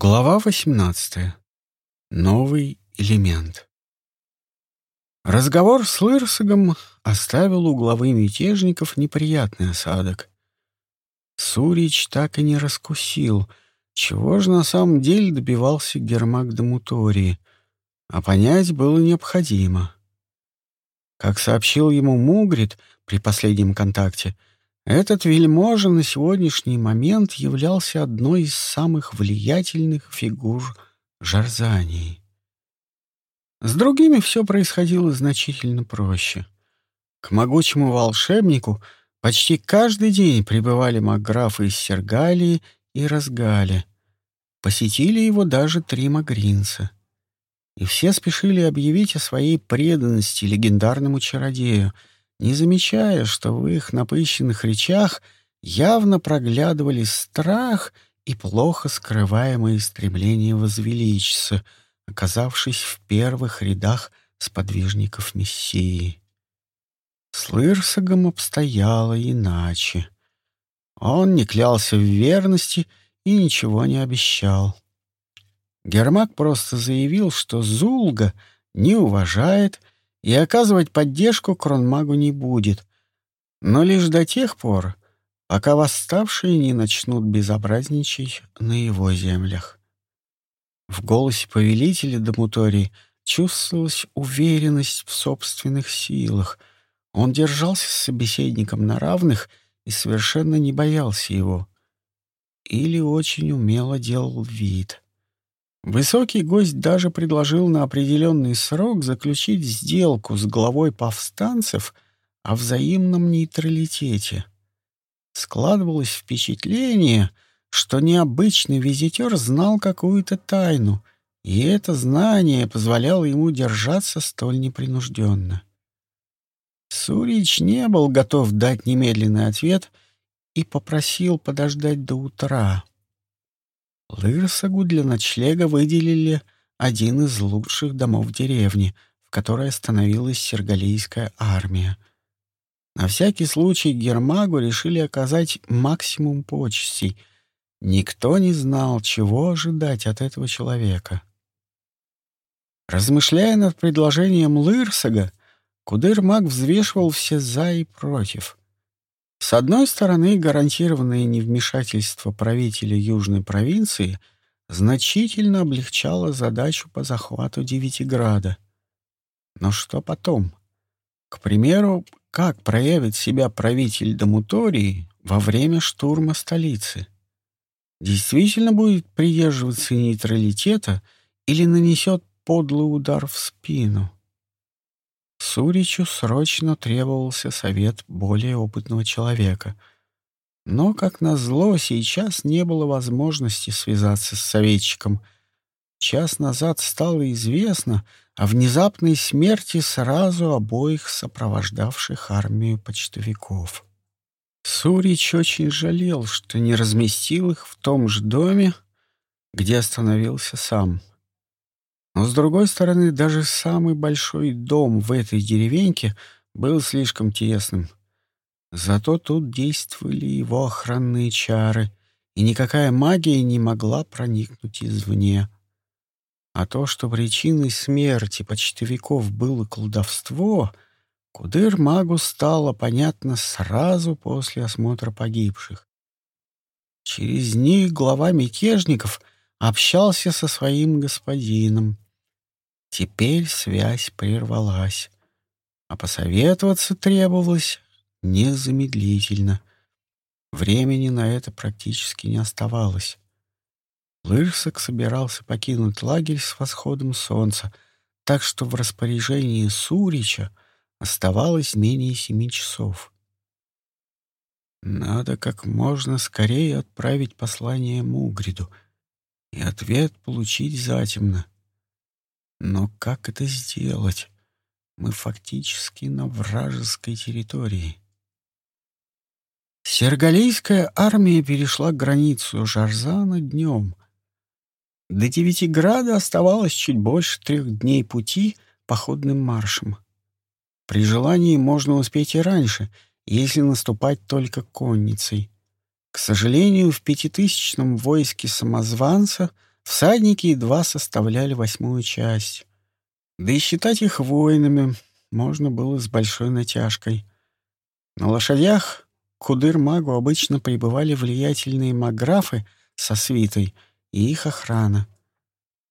Глава 18. Новый элемент. Разговор с Лырсогом оставил у главы мятежников неприятный осадок. Сурич так и не раскусил, чего же на самом деле добивался Гермак Дамутории, а понять было необходимо. Как сообщил ему Мугрид при последнем контакте — этот вельможа на сегодняшний момент являлся одной из самых влиятельных фигур Жарзании. С другими все происходило значительно проще. К могучему волшебнику почти каждый день прибывали маграфы из Сергалии и Разгали. Посетили его даже три магринца. И все спешили объявить о своей преданности легендарному чародею — не замечая, что в их напыщенных речах явно проглядывали страх и плохо скрываемые стремления возвеличиться, оказавшись в первых рядах сподвижников Мессии. С Лырсогом обстояло иначе. Он не клялся в верности и ничего не обещал. Гермак просто заявил, что Зулга не уважает и оказывать поддержку кронмагу не будет, но лишь до тех пор, пока восставшие не начнут безобразничать на его землях. В голосе повелителя Дамутории чувствовалась уверенность в собственных силах. Он держался с собеседником на равных и совершенно не боялся его. Или очень умело делал вид — Высокий гость даже предложил на определенный срок заключить сделку с главой повстанцев о взаимном нейтралитете. Складывалось впечатление, что необычный визитер знал какую-то тайну, и это знание позволяло ему держаться столь непринужденно. Сурич не был готов дать немедленный ответ и попросил подождать до утра. Лырсагу для ночлега выделили один из лучших домов деревни, в которой остановилась сергалийская армия. На всякий случай Гермагу решили оказать максимум почестей. Никто не знал, чего ожидать от этого человека. Размышляя над предложением Лырсага, Кудыр-маг взвешивал все «за» и «против». С одной стороны, гарантированное невмешательство правителя Южной провинции значительно облегчало задачу по захвату Девятиграда. Но что потом? К примеру, как проявит себя правитель Дамутории во время штурма столицы? Действительно будет придерживаться нейтралитета или нанесет подлый удар в спину? Суричу срочно требовался совет более опытного человека. Но, как назло, сейчас не было возможности связаться с советчиком. Час назад стало известно о внезапной смерти сразу обоих сопровождавших армию почтовиков. Сурич очень жалел, что не разместил их в том же доме, где остановился сам. Но, с другой стороны, даже самый большой дом в этой деревеньке был слишком тесным. Зато тут действовали его охранные чары, и никакая магия не могла проникнуть извне. А то, что причиной смерти почтовиков было колдовство, Кудыр-магу стало понятно сразу после осмотра погибших. Через них глава мятежников общался со своим господином. Теперь связь прервалась, а посоветоваться требовалось незамедлительно. Времени на это практически не оставалось. Лырсак собирался покинуть лагерь с восходом солнца, так что в распоряжении Сурича оставалось менее семи часов. Надо как можно скорее отправить послание Мугриду и ответ получить затемно. Но как это сделать? Мы фактически на вражеской территории. Сергалийская армия перешла границу Жарзана днем. До Девятиграда оставалось чуть больше трех дней пути походным маршем. При желании можно успеть и раньше, если наступать только конницей. К сожалению, в пятитысячном войске самозванца — всадники едва составляли восьмую часть. Да и считать их воинами можно было с большой натяжкой. На лошадях Кудыр-магу обычно прибывали влиятельные маграфы со свитой и их охрана.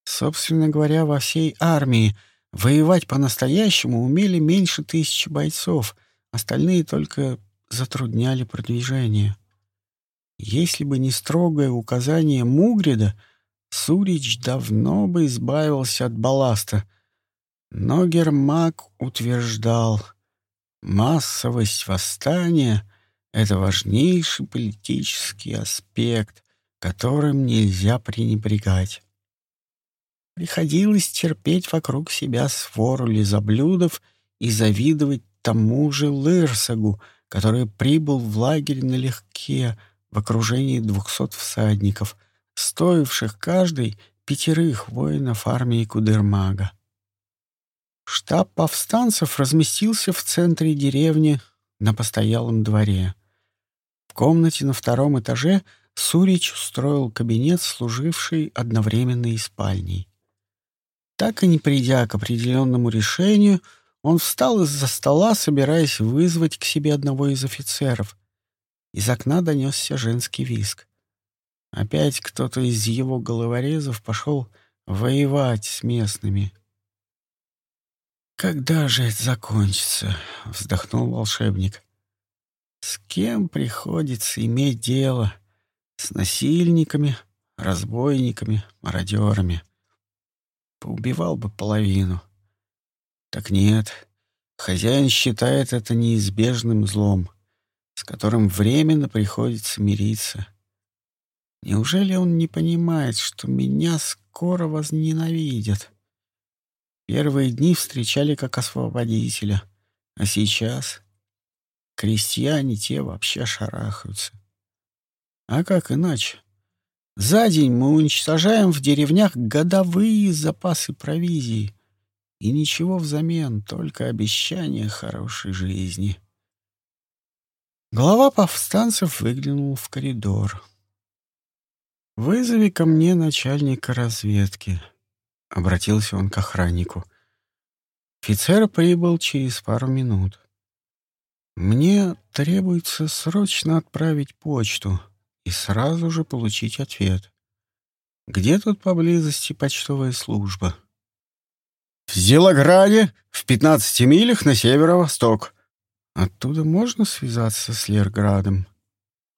Собственно говоря, во всей армии воевать по-настоящему умели меньше тысячи бойцов, остальные только затрудняли продвижение. Если бы не строгое указание Мугрида, Сурич давно бы избавился от балласта. Но Гермак утверждал, массовость восстания — это важнейший политический аспект, которым нельзя пренебрегать. Приходилось терпеть вокруг себя свору лизоблюдов и завидовать тому же Лырсагу, который прибыл в лагерь налегке в окружении двухсот всадников, стоивших каждый пятерых воинов армии Кудермага. Штаб повстанцев разместился в центре деревни на постоялом дворе. В комнате на втором этаже Сурич устроил кабинет, служивший одновременно и спальней. Так и не придя к определенному решению, он встал из-за стола, собираясь вызвать к себе одного из офицеров. Из окна донесся женский виск. Опять кто-то из его головорезов пошел воевать с местными. «Когда же это закончится?» — вздохнул волшебник. «С кем приходится иметь дело? С насильниками, разбойниками, мародерами?» Поубивал бы половину. Так нет, хозяин считает это неизбежным злом, с которым временно приходится мириться. Неужели он не понимает, что меня скоро возненавидят? Первые дни встречали как освободителя, а сейчас крестьяне те вообще шарахаются. А как иначе? За день мы уничтожаем в деревнях годовые запасы провизии. И ничего взамен, только обещание хорошей жизни. Глава повстанцев выглянул в коридор. «Вызови ко мне начальника разведки», — обратился он к охраннику. Офицер прибыл через пару минут. «Мне требуется срочно отправить почту», и сразу же получить ответ. Где тут поблизости почтовая служба? В Зелограде, в 15 милях на северо-восток. Оттуда можно связаться с Лерградом?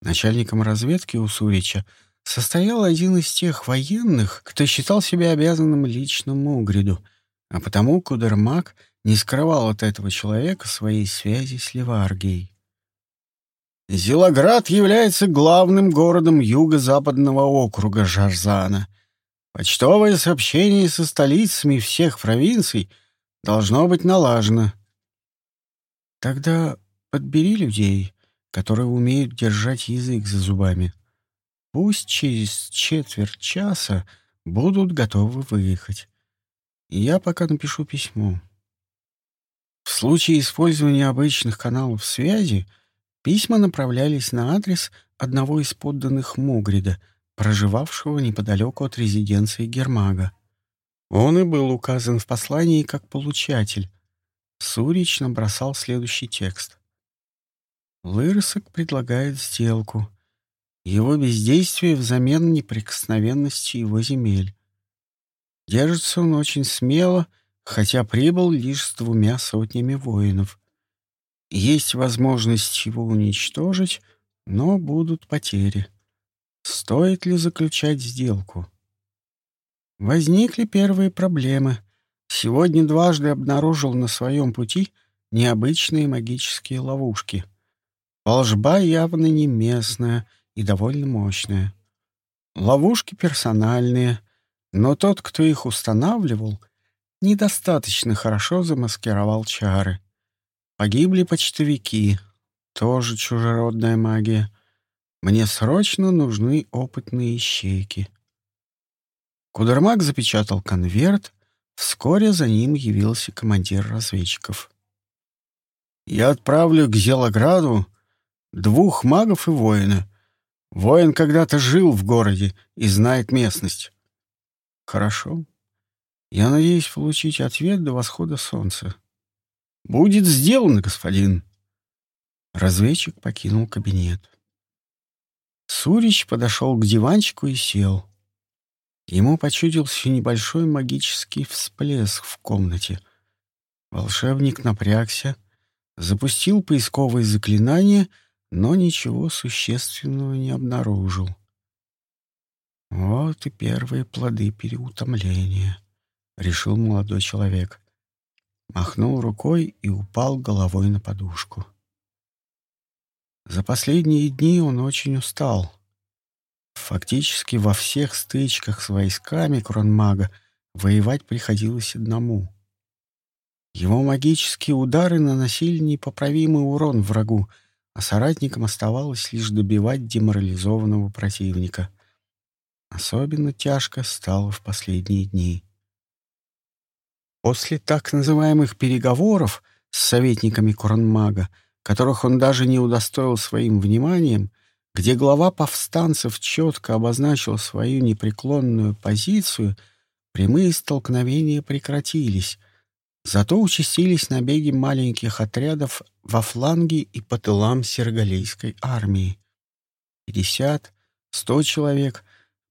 Начальником разведки у Сурича состоял один из тех военных, кто считал себя обязанным лично Мугриду, а потому Кудермак не скрывал от этого человека своей связи с Леваргией. Зелоград является главным городом юго-западного округа Жарзана. Почтовое сообщение со столицами всех провинций должно быть налажено. Тогда подбери людей, которые умеют держать язык за зубами. Пусть через четверть часа будут готовы выехать. я пока напишу письмо. В случае использования обычных каналов связи — Письма направлялись на адрес одного из подданных Мугрида, проживавшего неподалеку от резиденции Гермага. Он и был указан в послании как получатель. Сурич набросал следующий текст. Лырсок предлагает сделку. Его бездействие взамен неприкосновенности его земель. Держится он очень смело, хотя прибыл лишь с двумя сотнями воинов. Есть возможность его уничтожить, но будут потери. Стоит ли заключать сделку? Возникли первые проблемы. Сегодня дважды обнаружил на своем пути необычные магические ловушки. Волжба явно не местная и довольно мощная. Ловушки персональные, но тот, кто их устанавливал, недостаточно хорошо замаскировал чары. Погибли почтовики. Тоже чужеродная магия. Мне срочно нужны опытные ищейки. Кудермак запечатал конверт. Вскоре за ним явился командир разведчиков. «Я отправлю к Зелограду двух магов и воина. Воин когда-то жил в городе и знает местность. Хорошо. Я надеюсь получить ответ до восхода солнца. Будет сделано, господин. Разведчик покинул кабинет. Сурич подошел к диванчику и сел. Ему почудился небольшой магический всплеск в комнате. Волшебник напрягся, запустил поисковые заклинания, но ничего существенного не обнаружил. Вот и первые плоды переутомления, решил молодой человек. Махнул рукой и упал головой на подушку. За последние дни он очень устал. Фактически во всех стычках с войсками Кронмага воевать приходилось одному. Его магические удары наносили непоправимый урон врагу, а соратникам оставалось лишь добивать деморализованного противника. Особенно тяжко стало в последние дни. После так называемых переговоров с советниками Кронмага, которых он даже не удостоил своим вниманием, где глава повстанцев четко обозначил свою непреклонную позицию, прямые столкновения прекратились, зато участились набеги маленьких отрядов во фланге и по тылам сергалийской армии. Пятьдесят, сто человек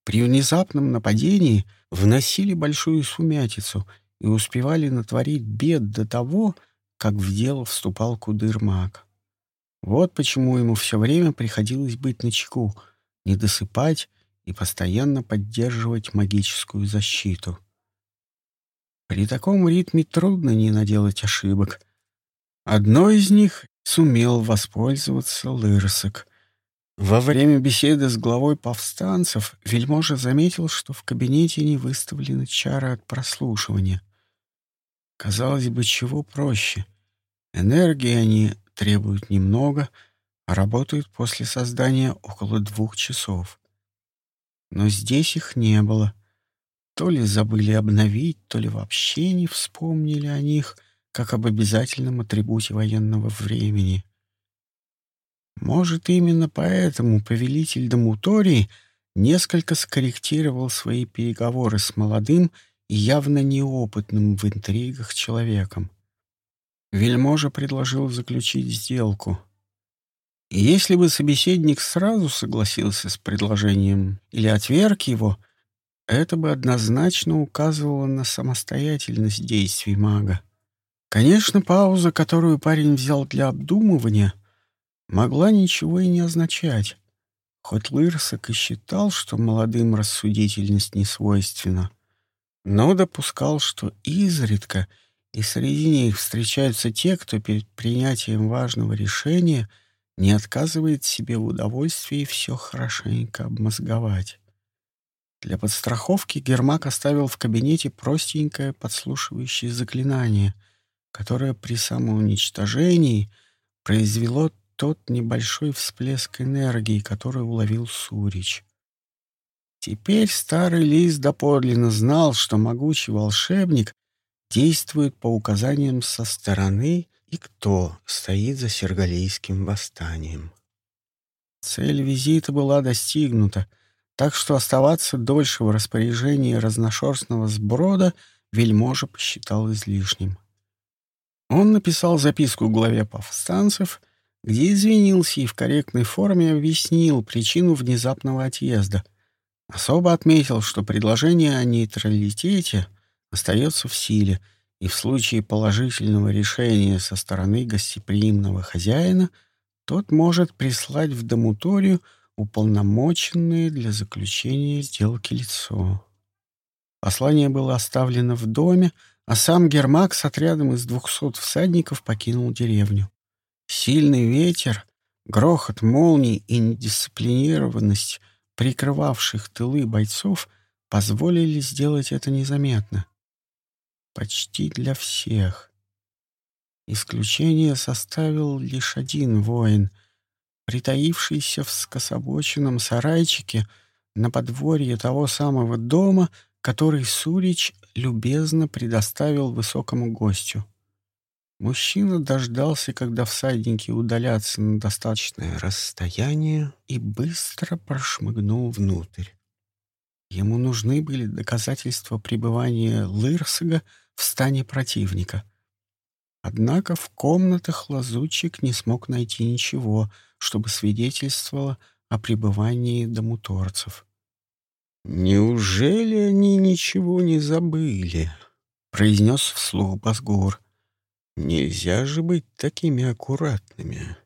при внезапном нападении вносили большую сумятицу и успевали натворить бед до того, как в дело вступал Кудырмак. Вот почему ему все время приходилось быть начеку, не досыпать и постоянно поддерживать магическую защиту. При таком ритме трудно не наделать ошибок. Одной из них сумел воспользоваться Лырсок. Во время беседы с главой повстанцев вельможа заметил, что в кабинете не выставлены чары от прослушивания. Казалось бы, чего проще. Энергии они требуют немного, а работают после создания около двух часов. Но здесь их не было. То ли забыли обновить, то ли вообще не вспомнили о них, как об обязательном атрибуте военного времени. Может, именно поэтому повелитель Дамутории несколько скорректировал свои переговоры с молодым и явно неопытным в интригах человеком. Вельможа предложил заключить сделку. Если бы собеседник сразу согласился с предложением или отверг его, это бы однозначно указывало на самостоятельность действий мага. Конечно, пауза, которую парень взял для обдумывания — могла ничего и не означать. Хоть Лырсок и считал, что молодым рассудительность не свойственна, но допускал, что изредка и среди них встречаются те, кто перед принятием важного решения не отказывает себе в удовольствии все хорошенько обмозговать. Для подстраховки Гермак оставил в кабинете простенькое подслушивающее заклинание, которое при самоуничтожении произвело тот небольшой всплеск энергии, который уловил Сурич. Теперь старый лис доподлинно знал, что могучий волшебник действует по указаниям со стороны и кто стоит за сергалийским восстанием. Цель визита была достигнута, так что оставаться дольше в распоряжении разношерстного сброда вельможа посчитал излишним. Он написал записку главе повстанцев где извинился и в корректной форме объяснил причину внезапного отъезда. Особо отметил, что предложение о нейтралитете остается в силе, и в случае положительного решения со стороны гостеприимного хозяина тот может прислать в домуторию уполномоченное для заключения сделки лицо. Послание было оставлено в доме, а сам Гермак с отрядом из двухсот всадников покинул деревню. Сильный ветер, грохот молний и недисциплинированность прикрывавших тылы бойцов позволили сделать это незаметно. Почти для всех. Исключение составил лишь один воин, притаившийся в скособоченном сарайчике на подворье того самого дома, который Сурич любезно предоставил высокому гостю. Мужчина дождался, когда всадники удалятся на достаточное расстояние, и быстро прошмыгнул внутрь. Ему нужны были доказательства пребывания Лырсага в стане противника. Однако в комнатах лазутчик не смог найти ничего, чтобы свидетельствовало о пребывании домуторцев. «Неужели они ничего не забыли?» — произнес вслух Базгур. «Нельзя же быть такими аккуратными».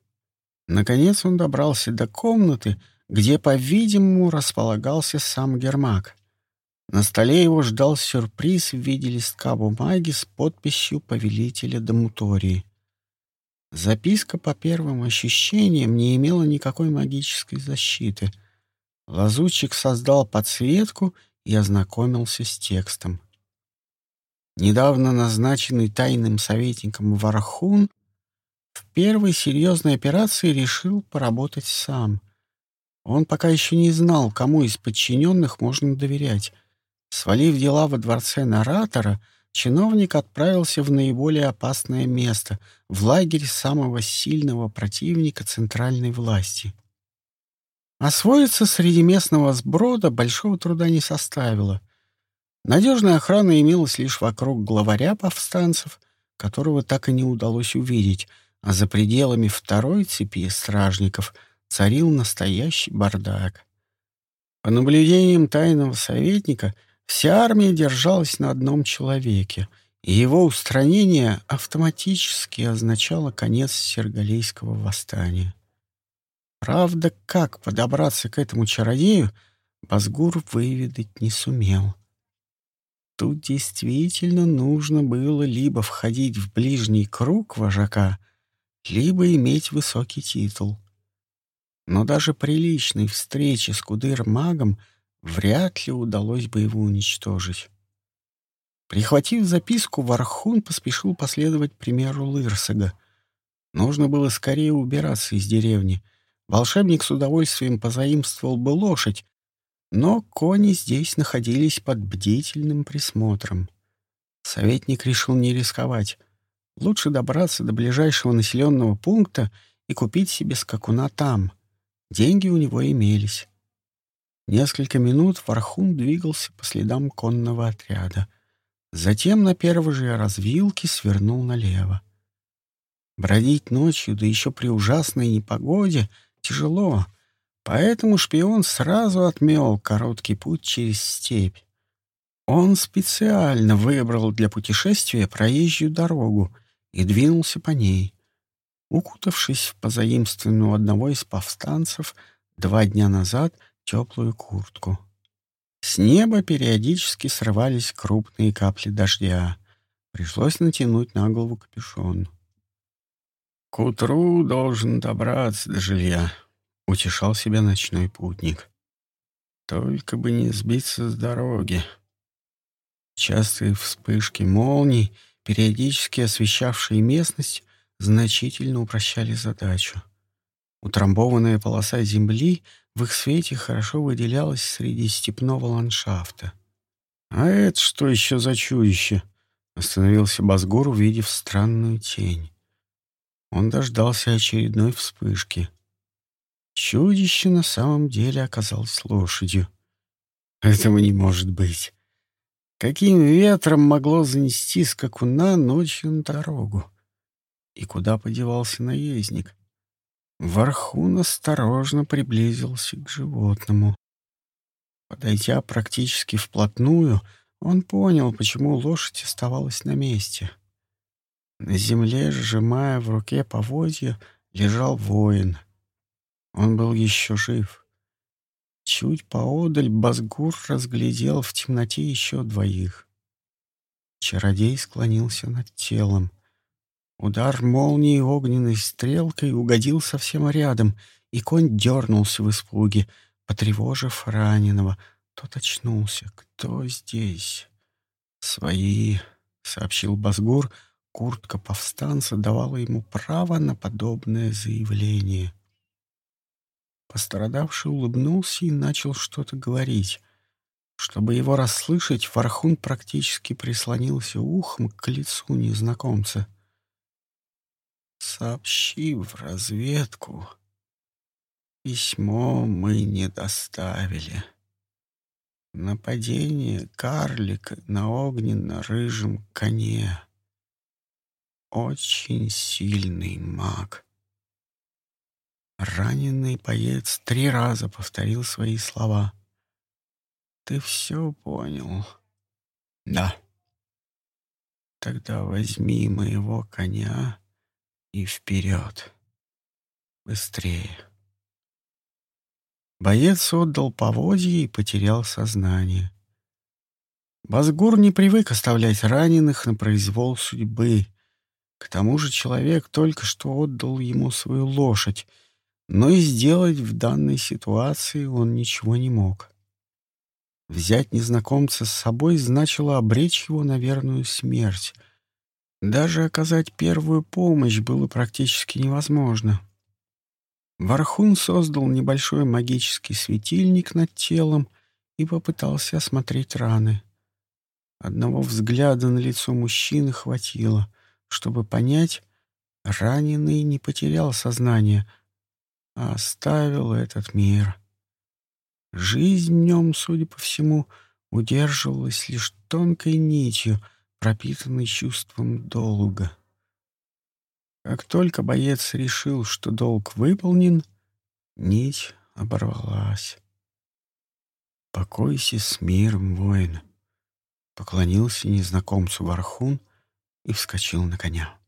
Наконец он добрался до комнаты, где, по-видимому, располагался сам Гермак. На столе его ждал сюрприз в виде листка бумаги с подписью повелителя Домутории. Записка по первым ощущениям не имела никакой магической защиты. Лазутчик создал подсветку и ознакомился с текстом. Недавно назначенный тайным советником Вархун в первой серьезной операции решил поработать сам. Он пока еще не знал, кому из подчиненных можно доверять. Свалив дела во дворце наратора, чиновник отправился в наиболее опасное место — в лагерь самого сильного противника центральной власти. Освоиться среди местного сброда большого труда не составило. Надежная охрана имелась лишь вокруг главаря повстанцев, которого так и не удалось увидеть, а за пределами второй цепи стражников царил настоящий бардак. По наблюдениям тайного советника — Вся армия держалась на одном человеке, и его устранение автоматически означало конец Сергалейского восстания. Правда, как подобраться к этому чародею, Базгур выведать не сумел. Тут действительно нужно было либо входить в ближний круг вожака, либо иметь высокий титул. Но даже при личной встрече с кудыр-магом — вряд ли удалось бы его уничтожить. Прихватив записку, Вархун поспешил последовать примеру Лырсага. Нужно было скорее убираться из деревни. Волшебник с удовольствием позаимствовал бы лошадь, но кони здесь находились под бдительным присмотром. Советник решил не рисковать. Лучше добраться до ближайшего населенного пункта и купить себе скакуна там. Деньги у него имелись. Несколько минут Вархун двигался по следам конного отряда. Затем на первой же развилке свернул налево. Бродить ночью, да еще при ужасной непогоде, тяжело, поэтому шпион сразу отмел короткий путь через степь. Он специально выбрал для путешествия проезжую дорогу и двинулся по ней. Укутавшись в позаимственную одного из повстанцев, два дня назад — теплую куртку. С неба периодически срывались крупные капли дождя. Пришлось натянуть на голову капюшон. «К утру должен добраться до жилья», — утешал себя ночной путник. «Только бы не сбиться с дороги». Частые вспышки молний, периодически освещавшие местность, значительно упрощали задачу. Утрамбованная полоса земли в их свете хорошо выделялась среди степного ландшафта. «А это что еще за чудище?» — остановился Базгур, увидев странную тень. Он дождался очередной вспышки. Чудище на самом деле оказалось лошадью. Этого не может быть. Каким ветром могло занести скакуна ночью на дорогу? И куда подевался наездник? Вархун осторожно приблизился к животному. Подойдя практически вплотную, он понял, почему лошадь оставалась на месте. На земле, сжимая в руке поводья, лежал воин. Он был еще жив. Чуть поодаль Базгур разглядел в темноте еще двоих. Чародей склонился над телом — Удар молнии огненной стрелкой угодил совсем рядом, и конь дернулся в испуге, потревожив раненого. Тот очнулся. «Кто здесь?» «Свои», — сообщил Базгур. Куртка повстанца давала ему право на подобное заявление. Пострадавший улыбнулся и начал что-то говорить. Чтобы его расслышать, Вархун практически прислонился ухом к лицу незнакомца — Сообщи в разведку. Письмо мы не доставили. Нападение карлика на огненно-рыжем коне. Очень сильный маг. Раненый боец три раза повторил свои слова. «Ты все понял?» «Да». «Тогда возьми моего коня и вперед. Быстрее». Боец отдал поводье и потерял сознание. Базгур не привык оставлять раненых на произвол судьбы. К тому же человек только что отдал ему свою лошадь, но и сделать в данной ситуации он ничего не мог. Взять незнакомца с собой значило обречь его на верную смерть. Даже оказать первую помощь было практически невозможно. Вархун создал небольшой магический светильник над телом и попытался осмотреть раны. Одного взгляда на лицо мужчины хватило, чтобы понять, раненый не потерял сознание, а оставил этот мир. Жизнь в нем, судя по всему, удерживалась лишь тонкой нитью, пропитанной чувством долга. Как только боец решил, что долг выполнен, нить оборвалась. «Покойся с миром, воин!» Поклонился незнакомцу Вархун и вскочил на коня.